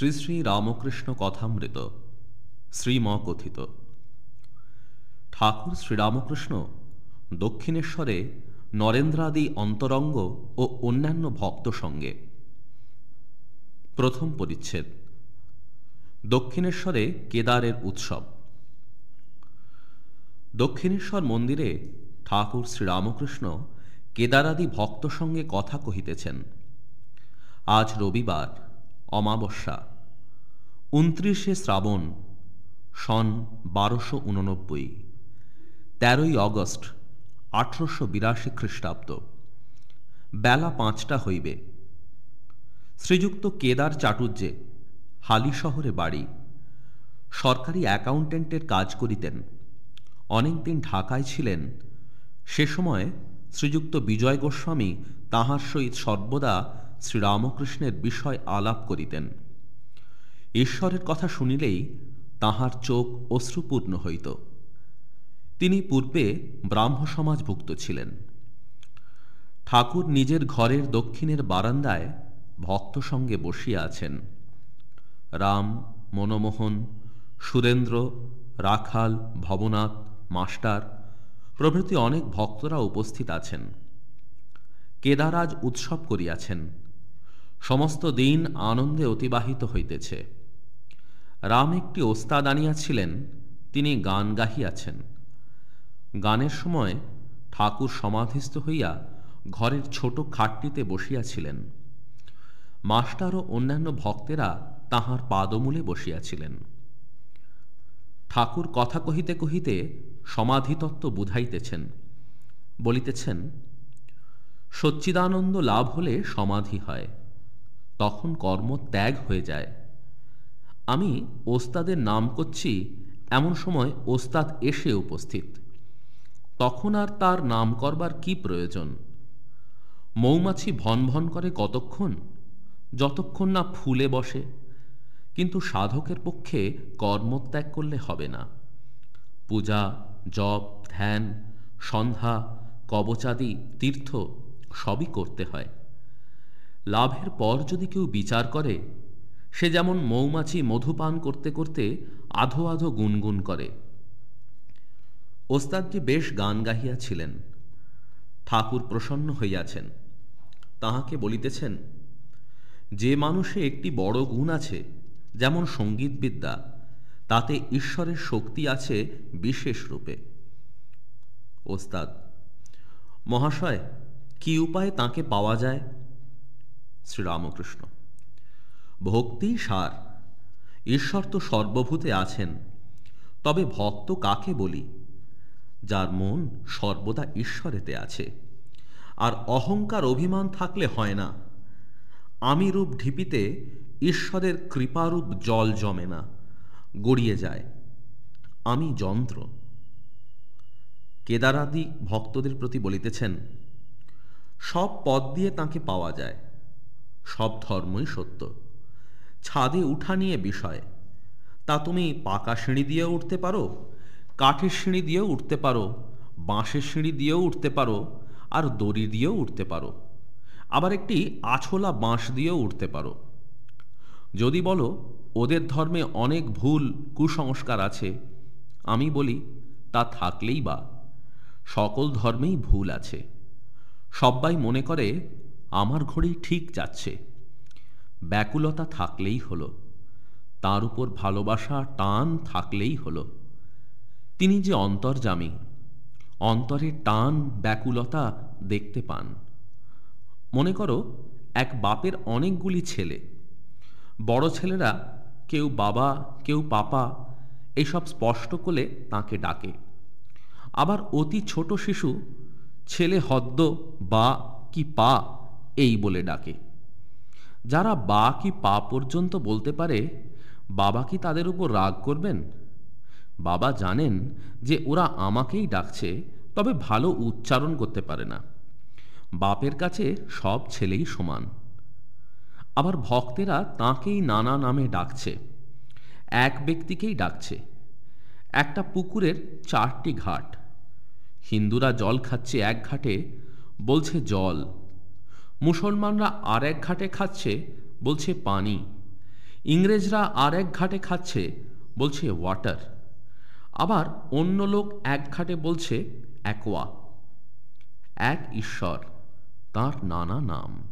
শ্রী শ্রী রামকৃষ্ণ কথামৃত শ্রীম কথিত ঠাকুর শ্রীরামকৃষ্ণ দক্ষিণেশ্বরে নরেন্দ্রাদি অন্তরঙ্গ ও অন্যান্য ভক্ত সঙ্গে। প্রথম পরিচ্ছেদ, দক্ষিণেশ্বরে কেদারের উৎসব। দক্ষিণেশ্বর মন্দিরে ঠাকুর শ্রীরামকৃষ্ণ কেদারাদি ভক্ত সঙ্গে কথা কহিতেছেন, আজ রবিবার, অমাবস্যা। উনত্রিশে শ্রাবণ, সন বারোশো উননব্বই, তেরোই অগস্ট, আঠারোশো বিরাশি খ্রিস্টাব্দ। বেলা পাঁচটা হইবে। শ্রীযুক্ত কেদার চাটুর্যে হালি শহরে বাড়ি। সরকারি অ্যাকাউন্টেন্টের কাজ করিতেন। অনেকদিন ঢাকায় ছিলেন। সে সময় শ্রীযুক্ত বিজয় গোস্বামী তাহার সহিত সর্বদা শ্রীরামকৃষ্ণের বিষয় আলাপ করিতেন। ঈশ্বরের কথা শুনিলেই তাহার চোখ অশ্রুপূর্ণ হইত। তিনি পূর্বে ব্রাহ্ম সমাজভুক্ত ছিলেন। ঠাকুর নিজের ঘরের দক্ষিণের বারান্দায় ভক্ত সঙ্গে বসিয়া আছেন। রাম, মনমোহন, সুরেন্দ্র, রাখাল, ভবনাথ, মাস্টার প্রভৃতি অনেক ভক্তরা উপস্থিত আছেন। কেদারাজ উৎসব করিয়াছেন। সমস্ত দিন আনন্দে অতিবাহিত হইতেছে। রাম একটি ওস্তাদ আনিয়াছিলেন, তিনি গান গাহিয়াছেন। গানের সময় ঠাকুর সমাধিস্থ হইয়া ঘরের ছোট খাটটিতে বসিয়াছিলেন। মাস্টার ও অন্যান্য ভক্তেরা তাহার পাদমূলে বসিয়াছিলেন। ঠাকুর কথা কহিতে কহিতে সমাধিতত্ত্ব বুঝাইতেছেন, বলিতেছেন, সচ্চিদানন্দ লাভ হলে সমাধি হয়, তখন কর্ম ত্যাগ হয়ে যায়। আমি ওস্তাদের নাম করছি এমন সময় ওস্তাদ এসে উপস্থিত। তখন আর তার নাম করবার কি প্রয়োজন? মৌমাছি ভন ভন করে কতক্ষণ? যতক্ষণ না ফুলে বসে। কিন্তু সাধকের পক্ষে কর্মত্যাগ করলে হবে না। পূজা, জপ, ধ্যান, সন্ধ্যা, কবচাদি, তীর্থ সবই করতে হয়। লাভের পর যদি কেউ বিচার করে সে যেমন মৌমাছি মধুপান করতে করতে আধো আধো গুনগুন করে। ওস্তাদজি বেশ গান গাহিয়াছিলেন। ঠাকুর প্রসন্ন হইয়াছেন। তাহাকে বলিতেছেন, যে মানুষে একটি বড় গুণ আছে, যেমন সঙ্গীতবিদ্যা, তাতে ঈশ্বরের শক্তি আছে বিশেষ রূপে। ওস্তাদ, মহাশয়, কি উপায়ে তাকে পাওয়া যায়? শ্রীরামকৃষ্ণ ভক্তি সার। ঈশ্বর তো সর্বভূতে আছেন। তবে ভক্ত কাকে বলি? যার মন সর্বদা ঈশ্বরেতে আছে। আর অহংকার অভিমান থাকলে হয় না। আমি রূপ ঢিপিতে ঈশ্বরের কৃপারূপ জল জমে না। গড়িয়ে যায়। আমি যন্ত্র। কেদারাদি ভক্তদের প্রতি বলিতেছেন, সব পদ দিয়ে তাকে পাওয়া যায়। সব ধর্মই সত্য। ছাদে উঠা নিয়ে বিষয়। তা তুমি পাকা সিঁড়ি দিয়েও উঠতে পারো, কাঠের সিঁড়ি দিয়েও উঠতে পারো, বাঁশের সিঁড়ি দিয়েও উঠতে পারো, আর দড়ি দিয়েও উঠতে পারো। আবার একটি আছলা বাঁশ দিয়েও উঠতে পারো। যদি বলো, ওদের ধর্মে অনেক ভুল কুসংস্কার আছে, আমি বলি, তা থাকলেই বা। সকল ধর্মেই ভুল আছে। সবাই মনে করে, আমার ঘড়ি ঠিক যাচ্ছে। ব্যাকুলতা থাকলেই হলো, তার উপর ভালোবাসা টান থাকলেই হলো। তিনি যে অন্তর্জামী অন্তরের টান ব্যাকুলতা দেখতে পান। মনে করো, এক বাপের অনেকগুলি ছেলে, বড় ছেলেরা কেউ বাবা, কেউ পাপা, এসব স্পষ্ট করে তাকে ডাকে। আবার অতি ছোট শিশু, ছেলে হদ্দ বা কি পা, এই বলে ডাকে। যারা বা কি পা পর্যন্ত বলতে পারে, বাবা কি তাদের উপর রাগ করবেন? বাবা জানেন যে ওরা আমাকেই ডাকছে, তবে ভালো উচ্চারণ করতে পারে না। বাপের কাছে সব ছেলেই সমান। আবার ভক্তেরা তাকেই নানা নামে ডাকছে। এক ব্যক্তিকেই ডাকছে। একটা পুকুরের চারটি ঘাট। হিন্দুরা জল খাচ্ছে এক ঘাটে, বলছে জল। মুসলমানরা আর এক ঘাটে খাচ্ছে, বলছে পানি। ইংরেজরা আর এক ঘাটে খাচ্ছে, বলছে ওয়াটার আবার অন্য লোক এক ঘাটে বলছে অ্যাকোয়া এক ঈশ্বর, তার নানা নাম।